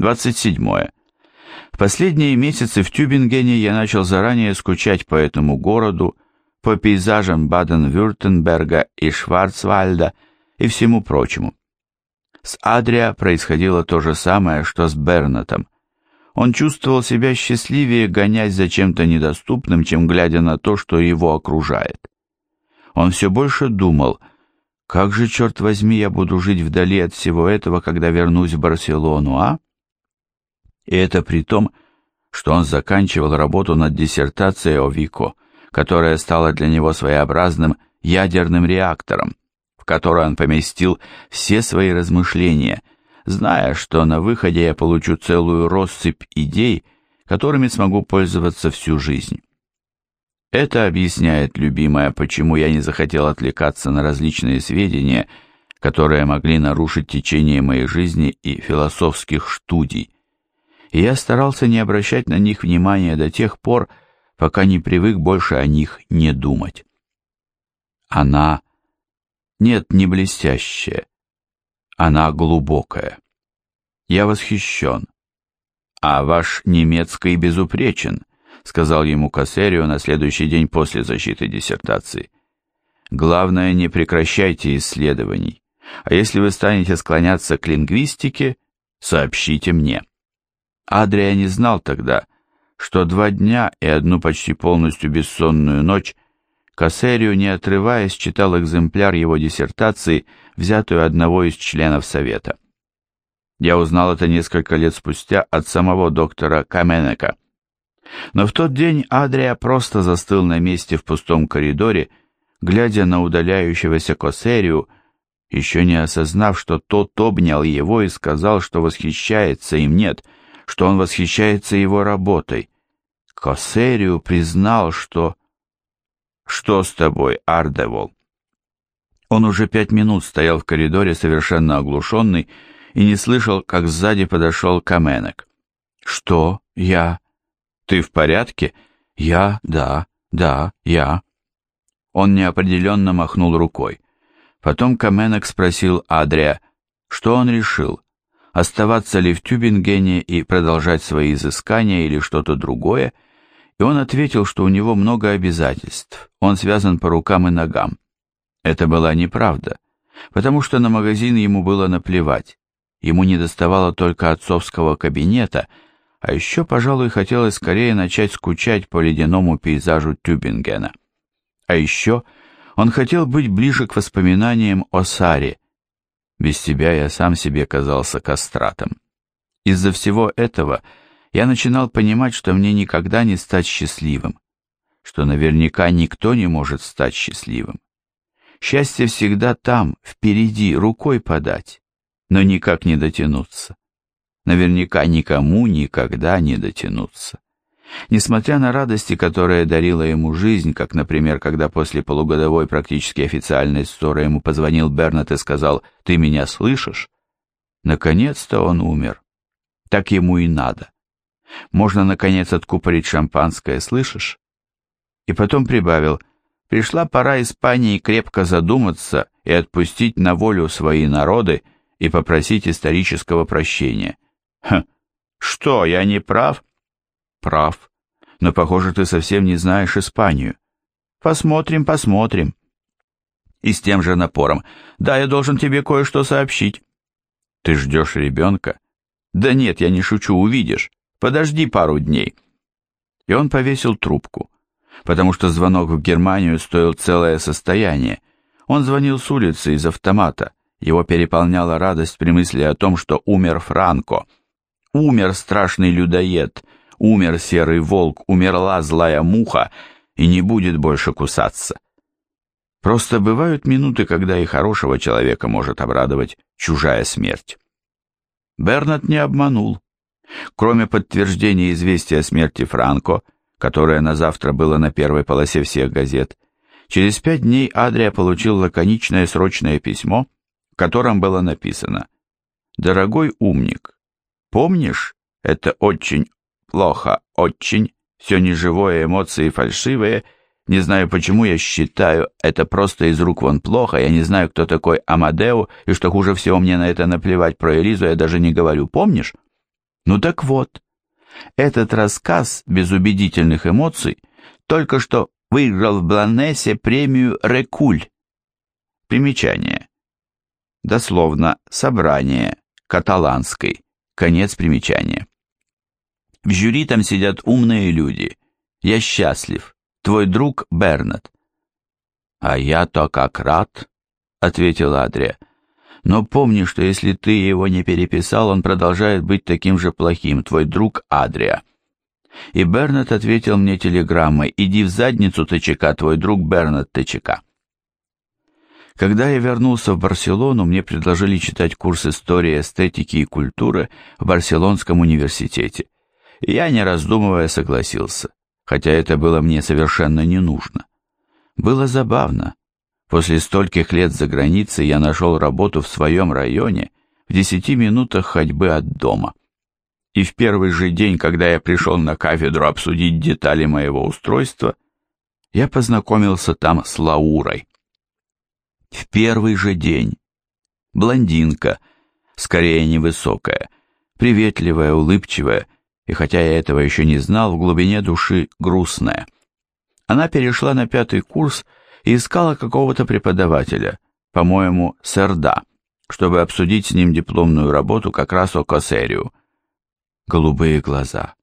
27. В последние месяцы в Тюбингене я начал заранее скучать по этому городу, по пейзажам Баден-Вюртемберга и Шварцвальда и всему прочему. С Адриа происходило то же самое, что с Бернатом. Он чувствовал себя счастливее, гонясь за чем-то недоступным, чем глядя на то, что его окружает. Он все больше думал, как же, черт возьми, я буду жить вдали от всего этого, когда вернусь в Барселону, а? И это при том, что он заканчивал работу над диссертацией о Вико, которая стала для него своеобразным ядерным реактором, в который он поместил все свои размышления, зная, что на выходе я получу целую россыпь идей, которыми смогу пользоваться всю жизнь. Это объясняет, любимая, почему я не захотел отвлекаться на различные сведения, которые могли нарушить течение моей жизни и философских студий. И я старался не обращать на них внимания до тех пор, пока не привык больше о них не думать. Она... Нет, не блестящая. Она глубокая. Я восхищен. А ваш немецкий безупречен, сказал ему Кассерио на следующий день после защиты диссертации. Главное, не прекращайте исследований. А если вы станете склоняться к лингвистике, сообщите мне. Адрия не знал тогда, что два дня и одну почти полностью бессонную ночь Кассерио, не отрываясь, читал экземпляр его диссертации, взятую одного из членов Совета. Я узнал это несколько лет спустя от самого доктора Каменека. Но в тот день Адрия просто застыл на месте в пустом коридоре, глядя на удаляющегося Кассерию, еще не осознав, что тот обнял его и сказал, что восхищается им нет, что он восхищается его работой. Кассерию признал, что... «Что с тобой, Ардевол?» Он уже пять минут стоял в коридоре, совершенно оглушенный, и не слышал, как сзади подошел Каменек. «Что? Я? Ты в порядке?» «Я? Да, да, я». Он неопределенно махнул рукой. Потом Каменек спросил Адрия, что он решил, оставаться ли в Тюбингене и продолжать свои изыскания или что-то другое, и он ответил, что у него много обязательств, он связан по рукам и ногам. Это была неправда, потому что на магазин ему было наплевать. Ему не доставало только отцовского кабинета, а еще, пожалуй, хотелось скорее начать скучать по ледяному пейзажу Тюбингена. А еще он хотел быть ближе к воспоминаниям о Саре. Без тебя я сам себе казался кастратом. Из-за всего этого я начинал понимать, что мне никогда не стать счастливым, что наверняка никто не может стать счастливым. Счастье всегда там, впереди, рукой подать, но никак не дотянуться. Наверняка никому никогда не дотянуться. Несмотря на радости, которые дарила ему жизнь, как, например, когда после полугодовой практически официальной ссоры ему позвонил Бернет и сказал «Ты меня слышишь?», наконец-то он умер. Так ему и надо. Можно, наконец, откупорить шампанское, слышишь? И потом прибавил, пришла пора Испании крепко задуматься и отпустить на волю свои народы и попросить исторического прощения. Хм, что, я не прав? Прав. Но, похоже, ты совсем не знаешь Испанию. Посмотрим, посмотрим. И с тем же напором. Да, я должен тебе кое-что сообщить. Ты ждешь ребенка? Да нет, я не шучу, увидишь. Подожди пару дней. И он повесил трубку, потому что звонок в Германию стоил целое состояние. Он звонил с улицы из автомата. Его переполняла радость при мысли о том, что умер Франко. Умер страшный людоед, умер серый волк, умерла злая муха и не будет больше кусаться. Просто бывают минуты, когда и хорошего человека может обрадовать чужая смерть. Бернат не обманул. Кроме подтверждения известия о смерти Франко, которое на завтра было на первой полосе всех газет, через пять дней Адрия получил лаконичное срочное письмо, в котором было написано «Дорогой умник, помнишь, это очень плохо, очень, все неживое, эмоции фальшивые, не знаю почему я считаю, это просто из рук вон плохо, я не знаю, кто такой Амадео, и что хуже всего мне на это наплевать про Элизу, я даже не говорю, помнишь?» Ну так вот, этот рассказ без убедительных эмоций только что выиграл в Бланесе премию «Рекуль». Примечание. Дословно «Собрание» каталанской. Конец примечания. В жюри там сидят умные люди. Я счастлив. Твой друг Бернат. А я-то как рад, ответил Адрия. Но помни, что если ты его не переписал, он продолжает быть таким же плохим, твой друг Адрия. И Бернат ответил мне телеграммой, иди в задницу ТЧК, твой друг Бернат ТЧК. Когда я вернулся в Барселону, мне предложили читать курс истории, эстетики и культуры в Барселонском университете. Я, не раздумывая, согласился, хотя это было мне совершенно не нужно. Было забавно. После стольких лет за границей я нашел работу в своем районе в десяти минутах ходьбы от дома. И в первый же день, когда я пришел на кафедру обсудить детали моего устройства, я познакомился там с Лаурой. В первый же день. Блондинка, скорее невысокая, приветливая, улыбчивая, и хотя я этого еще не знал, в глубине души грустная. Она перешла на пятый курс и искала какого-то преподавателя, по-моему, Серда, чтобы обсудить с ним дипломную работу как раз о Косерию. Голубые глаза,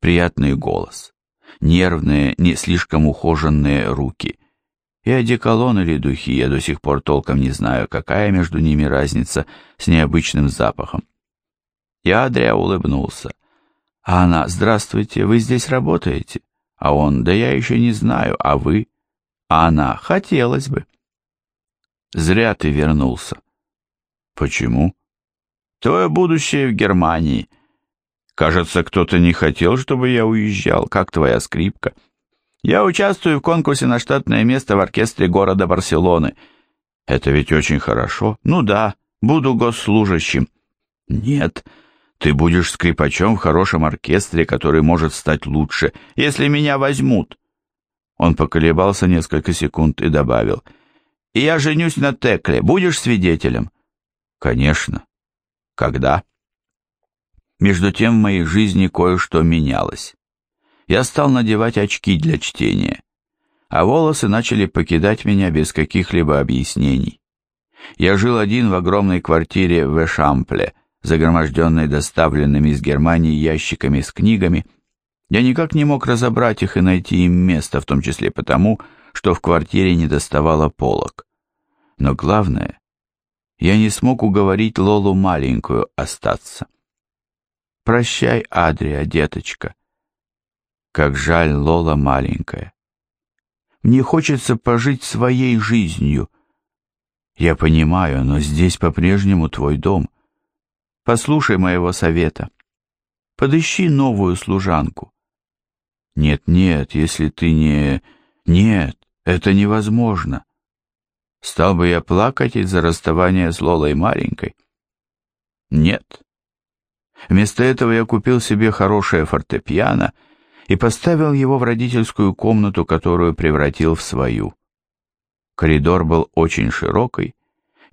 приятный голос, нервные, не слишком ухоженные руки, и одеколон или духи, я до сих пор толком не знаю, какая между ними разница с необычным запахом. Я Адрия улыбнулся. А она, здравствуйте, вы здесь работаете? А он, да я еще не знаю, а вы? А она, хотелось бы. Зря ты вернулся. Почему? Твое будущее в Германии. Кажется, кто-то не хотел, чтобы я уезжал. Как твоя скрипка? — я участвую в конкурсе на штатное место в оркестре города Барселоны. Это ведь очень хорошо. Ну да, буду госслужащим. Нет, ты будешь скрипачом в хорошем оркестре, который может стать лучше, если меня возьмут. Он поколебался несколько секунд и добавил. И я женюсь на Текле. Будешь свидетелем? Конечно. Когда? Между тем в моей жизни кое-что менялось я стал надевать очки для чтения, а волосы начали покидать меня без каких-либо объяснений. Я жил один в огромной квартире в Эшампле, загроможденной доставленными из Германии ящиками с книгами. Я никак не мог разобрать их и найти им место, в том числе потому, что в квартире не доставало полок. Но главное, я не смог уговорить Лолу маленькую остаться. «Прощай, Адрия, деточка», как жаль Лола маленькая. Мне хочется пожить своей жизнью. Я понимаю, но здесь по-прежнему твой дом. Послушай моего совета. Подыщи новую служанку. Нет, нет, если ты не... Нет, это невозможно. Стал бы я плакать из-за расставания с Лолой маленькой? Нет. Вместо этого я купил себе хорошее фортепиано — и поставил его в родительскую комнату, которую превратил в свою. Коридор был очень широкий,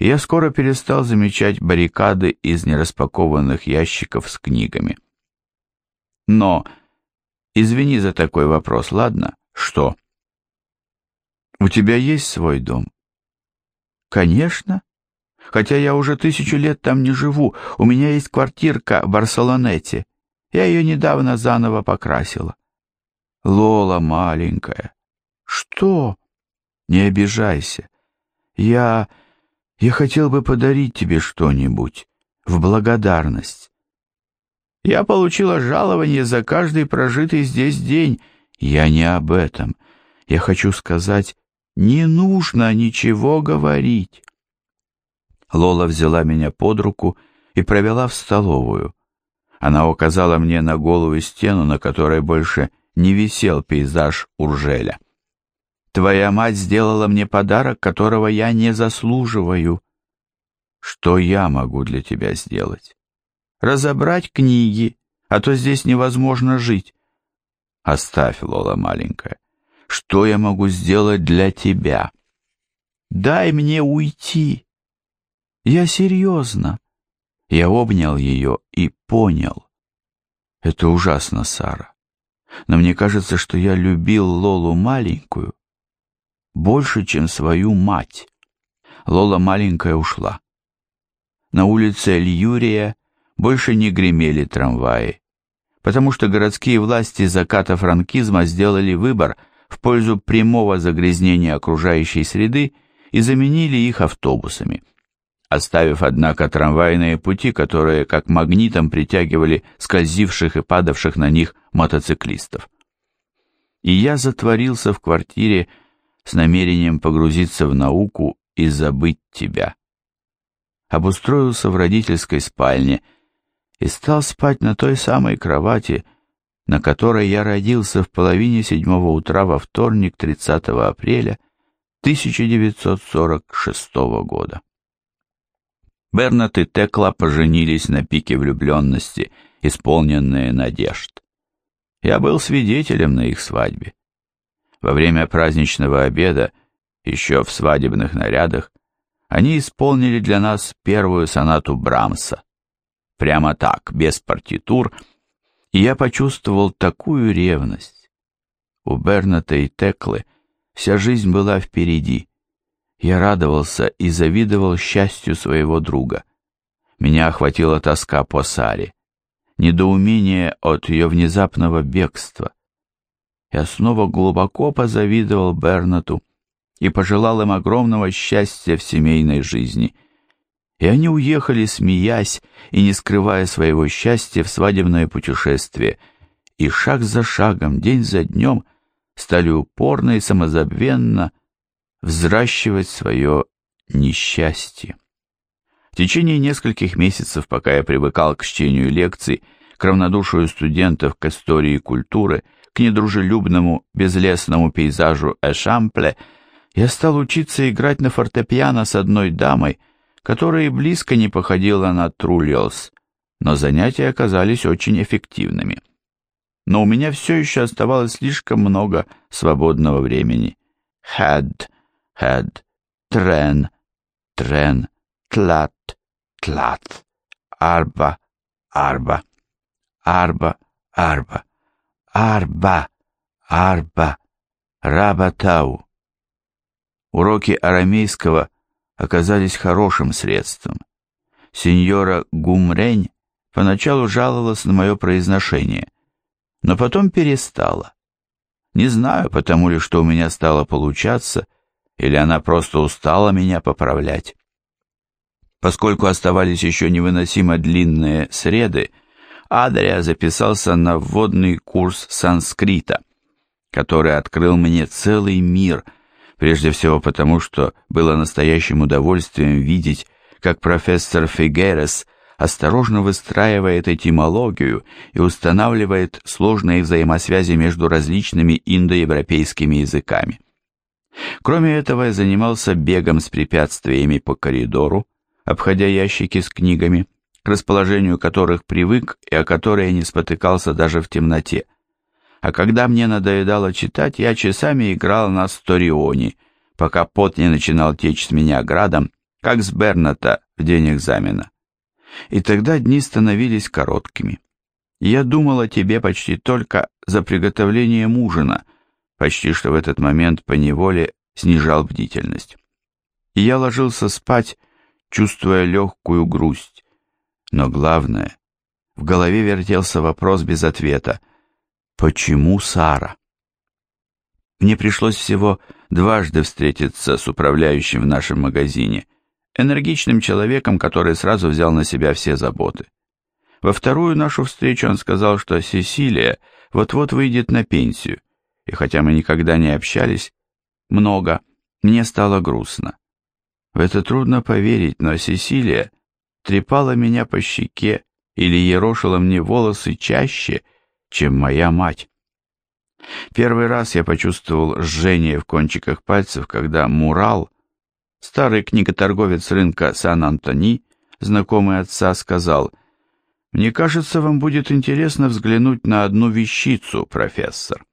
я скоро перестал замечать баррикады из нераспакованных ящиков с книгами. Но, извини за такой вопрос, ладно? Что? У тебя есть свой дом? Конечно. Хотя я уже тысячу лет там не живу, у меня есть квартирка в Барселонете. Я ее недавно заново покрасила. Лола маленькая. Что? Не обижайся. Я... Я хотел бы подарить тебе что-нибудь в благодарность. Я получила жалование за каждый прожитый здесь день. Я не об этом. Я хочу сказать, не нужно ничего говорить. Лола взяла меня под руку и провела в столовую. Она указала мне на голую стену, на которой больше не висел пейзаж Уржеля. Твоя мать сделала мне подарок, которого я не заслуживаю. Что я могу для тебя сделать? Разобрать книги, а то здесь невозможно жить. Оставь, Лола маленькая. Что я могу сделать для тебя? Дай мне уйти. Я серьезно. Я обнял ее и понял. Это ужасно, Сара. Но мне кажется, что я любил Лолу маленькую больше, чем свою мать. Лола маленькая ушла. На улице Эльюрия больше не гремели трамваи, потому что городские власти заката франкизма сделали выбор в пользу прямого загрязнения окружающей среды и заменили их автобусами, оставив, однако, трамвайные пути, которые как магнитом притягивали скользивших и падавших на них мотоциклистов. И я затворился в квартире с намерением погрузиться в науку и забыть тебя. Обустроился в родительской спальне и стал спать на той самой кровати, на которой я родился в половине седьмого утра во вторник 30 апреля 1946 года. Бернат и Текла поженились на пике влюбленности, исполненные надежд. Я был свидетелем на их свадьбе. Во время праздничного обеда, еще в свадебных нарядах, они исполнили для нас первую сонату Брамса. Прямо так, без партитур, и я почувствовал такую ревность. У Берната и Теклы вся жизнь была впереди. Я радовался и завидовал счастью своего друга. Меня охватила тоска по Саре, недоумение от ее внезапного бегства, я снова глубоко позавидовал Бернату и пожелал им огромного счастья в семейной жизни. И они уехали, смеясь и не скрывая своего счастья в свадебное путешествие, и шаг за шагом, день за днем стали упорно и самозабвенно взращивать свое несчастье. В течение нескольких месяцев, пока я привыкал к чтению лекций, к равнодушию студентов к истории и культуры, к недружелюбному безлесному пейзажу Эшампле, я стал учиться играть на фортепиано с одной дамой, которая и близко не походила на Трульолс, но занятия оказались очень эффективными. Но у меня все еще оставалось слишком много свободного времени. Had, had, трен, трен, тлат, тлат, арба, арба, арба, арба. Арба, Арба, Рабатау. Уроки арамейского оказались хорошим средством. Сеньора Гумрень поначалу жаловалась на мое произношение, но потом перестала. Не знаю, потому ли, что у меня стало получаться, или она просто устала меня поправлять. Поскольку оставались еще невыносимо длинные среды, Адрия записался на вводный курс санскрита, который открыл мне целый мир, прежде всего потому, что было настоящим удовольствием видеть, как профессор Фигерес осторожно выстраивает этимологию и устанавливает сложные взаимосвязи между различными индоевропейскими языками. Кроме этого, я занимался бегом с препятствиями по коридору, обходя ящики с книгами, к расположению которых привык и о которой не спотыкался даже в темноте. А когда мне надоедало читать, я часами играл на сторионе, пока пот не начинал течь с меня градом, как с Берната в день экзамена. И тогда дни становились короткими. Я думал о тебе почти только за приготовлением ужина, почти что в этот момент по неволе снижал бдительность. И я ложился спать, чувствуя легкую грусть, но главное, в голове вертелся вопрос без ответа. Почему Сара? Мне пришлось всего дважды встретиться с управляющим в нашем магазине, энергичным человеком, который сразу взял на себя все заботы. Во вторую нашу встречу он сказал, что Сесилия вот-вот выйдет на пенсию, и хотя мы никогда не общались, много, мне стало грустно. В это трудно поверить, но Сесилия трепала меня по щеке или ерошила мне волосы чаще, чем моя мать. Первый раз я почувствовал жжение в кончиках пальцев, когда Мурал, старый книготорговец рынка Сан-Антони, знакомый отца, сказал, «Мне кажется, вам будет интересно взглянуть на одну вещицу, профессор».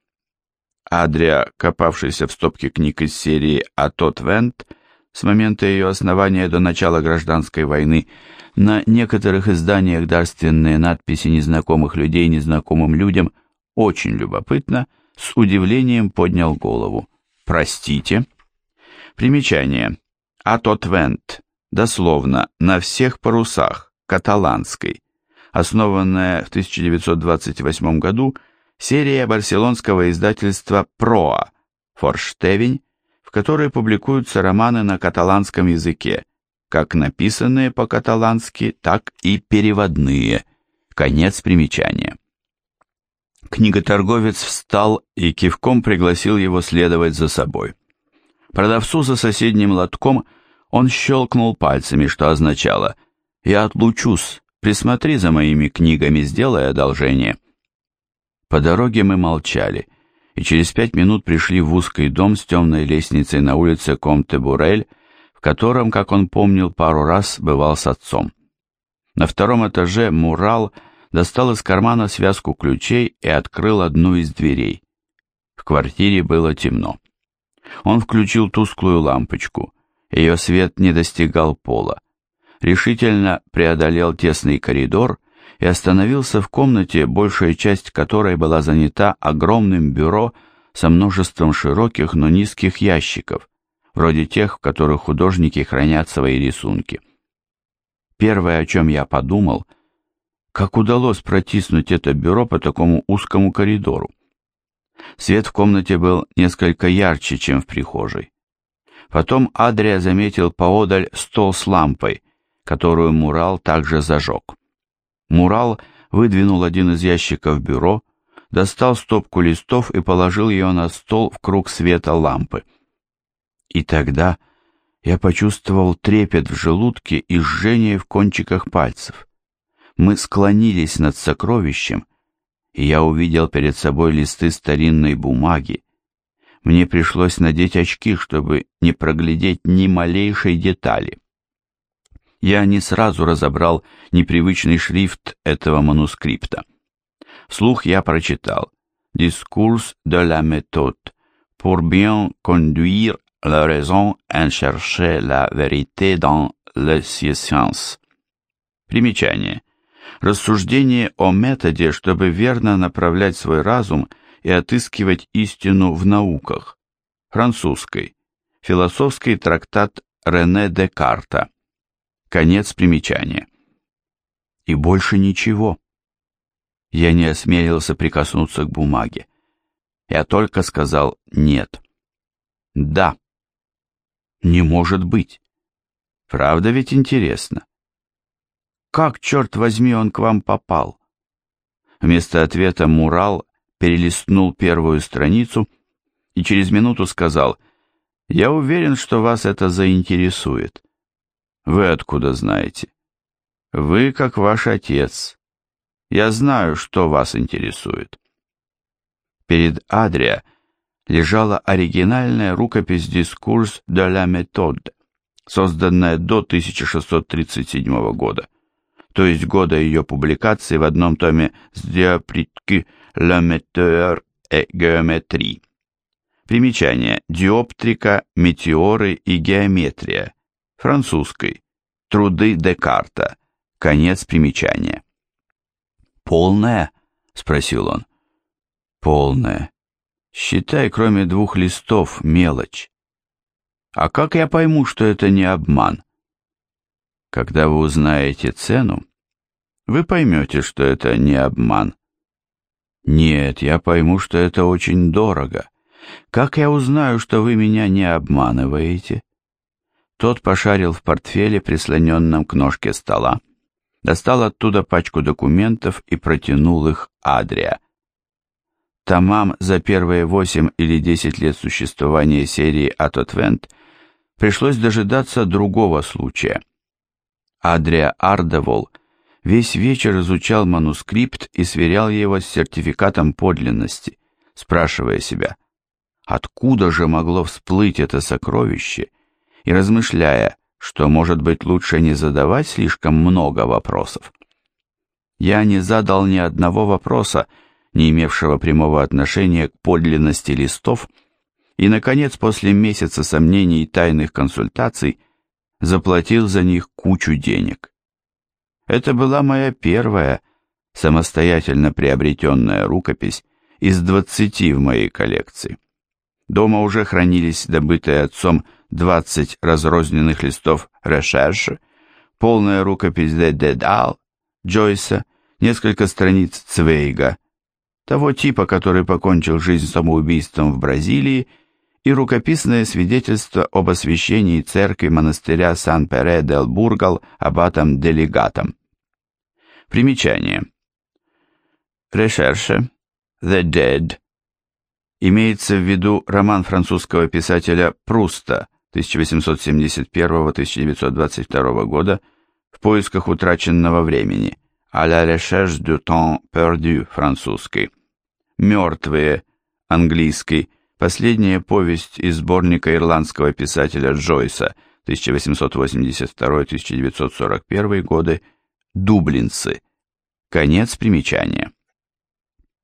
Адрия, копавшийся в стопке книг из серии «А тот Вент», с момента ее основания до начала гражданской войны, на некоторых изданиях дарственные надписи незнакомых людей незнакомым людям очень любопытно, с удивлением поднял голову. «Простите?» Примечание. «Атотвент» дословно «на всех парусах», каталанской. Основанная в 1928 году серия барселонского издательства «Проа» «Форштевень», в которой публикуются романы на каталанском языке, как написанные по-каталански, так и переводные. Конец примечания. Книготорговец встал и кивком пригласил его следовать за собой. Продавцу за соседним лотком он щелкнул пальцами, что означало «Я отлучусь, присмотри за моими книгами, сделай одолжение». По дороге мы молчали, и через пять минут пришли в узкий дом с темной лестницей на улице Комте-Бурель, в котором, как он помнил, пару раз бывал с отцом. На втором этаже Мурал достал из кармана связку ключей и открыл одну из дверей. В квартире было темно. Он включил тусклую лампочку. Ее свет не достигал пола. Решительно преодолел тесный коридор и остановился в комнате, большая часть которой была занята огромным бюро со множеством широких, но низких ящиков, вроде тех, в которых художники хранят свои рисунки. Первое, о чем я подумал, как удалось протиснуть это бюро по такому узкому коридору. Свет в комнате был несколько ярче, чем в прихожей. Потом Адрия заметил поодаль стол с лампой, которую Мурал также зажег. Мурал выдвинул один из ящиков бюро, достал стопку листов и положил ее на стол в круг света лампы. И тогда я почувствовал трепет в желудке и жжение в кончиках пальцев. Мы склонились над сокровищем, и я увидел перед собой листы старинной бумаги. Мне пришлось надеть очки, чтобы не проглядеть ни малейшей детали. Я не сразу разобрал непривычный шрифт этого манускрипта. Вслух я прочитал «Discours de la méthode pour bien conduire la raison et chercher la vérité dans les sciences». Примечание. Рассуждение о методе, чтобы верно направлять свой разум и отыскивать истину в науках. Французской. Философский трактат Рене Декарта. Конец примечания. И больше ничего. Я не осмелился прикоснуться к бумаге. Я только сказал «нет». Да. Не может быть. Правда ведь интересно? Как, черт возьми, он к вам попал? Вместо ответа Мурал перелистнул первую страницу и через минуту сказал, «Я уверен, что вас это заинтересует. Вы откуда знаете? Вы как ваш отец. Я знаю, что вас интересует». Перед Адрия лежала оригинальная рукопись «Дискурс de la méthode», созданная до 1637 года, то есть года ее публикации в одном томе с диопритки «La météore et géométrie». Примечание. Диоптрика, метеоры и геометрия. Французской. Труды Декарта. Конец примечания. «Полная?» — спросил он. «Полная. Считай, кроме двух листов, мелочь. А как я пойму, что это не обман? Когда вы узнаете цену, вы поймете, что это не обман. Нет, я пойму, что это очень дорого. Как я узнаю, что вы меня не обманываете? Тот пошарил в портфеле, прислоненном к ножке стола, достал оттуда пачку документов и протянул их Адрия. Томам за первые восемь или десять лет существования серии «Атотвент» пришлось дожидаться другого случая. Адрия Ардевол весь вечер изучал манускрипт и сверял его с сертификатом подлинности, спрашивая себя, откуда же могло всплыть это сокровище, и размышляя, что, может быть, лучше не задавать слишком много вопросов. Я не задал ни одного вопроса, не имевшего прямого отношения к подлинности листов, и, наконец, после месяца сомнений и тайных консультаций, заплатил за них кучу денег. Это была моя первая самостоятельно приобретенная рукопись из двадцати в моей коллекции. Дома уже хранились добытые отцом 20 разрозненных листов «Решерш», полная рукопись «Де Дедал» Джойса, несколько страниц Цвейга, того типа, который покончил жизнь самоубийством в Бразилии, и рукописное свидетельство об освящении церкви монастыря Сан-Пере-дел-Бургал аббатом-делегатом. Примечание. Решерше «The Dead» имеется в виду роман французского писателя Пруста 1871-1922 года «В поисках утраченного времени» «À la recherche du temps perdu» французский. «Мертвые» английский, последняя повесть из сборника ирландского писателя Джойса 1882-1941 годы «Дублинцы». Конец примечания.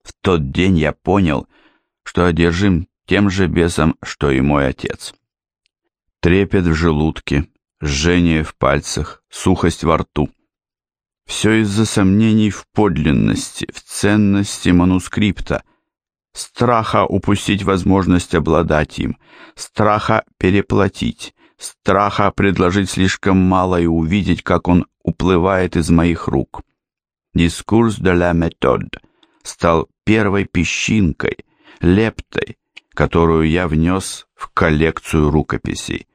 В тот день я понял, что одержим тем же бесом, что и мой отец. Трепет в желудке, жжение в пальцах, сухость во рту. Все из-за сомнений в подлинности, в ценности манускрипта, страха упустить возможность обладать им, страха переплатить, страха предложить слишком мало и увидеть, как он уплывает из моих рук. Дискурс de la méthode стал первой песчинкой, лептой, которую я внес в коллекцию рукописей.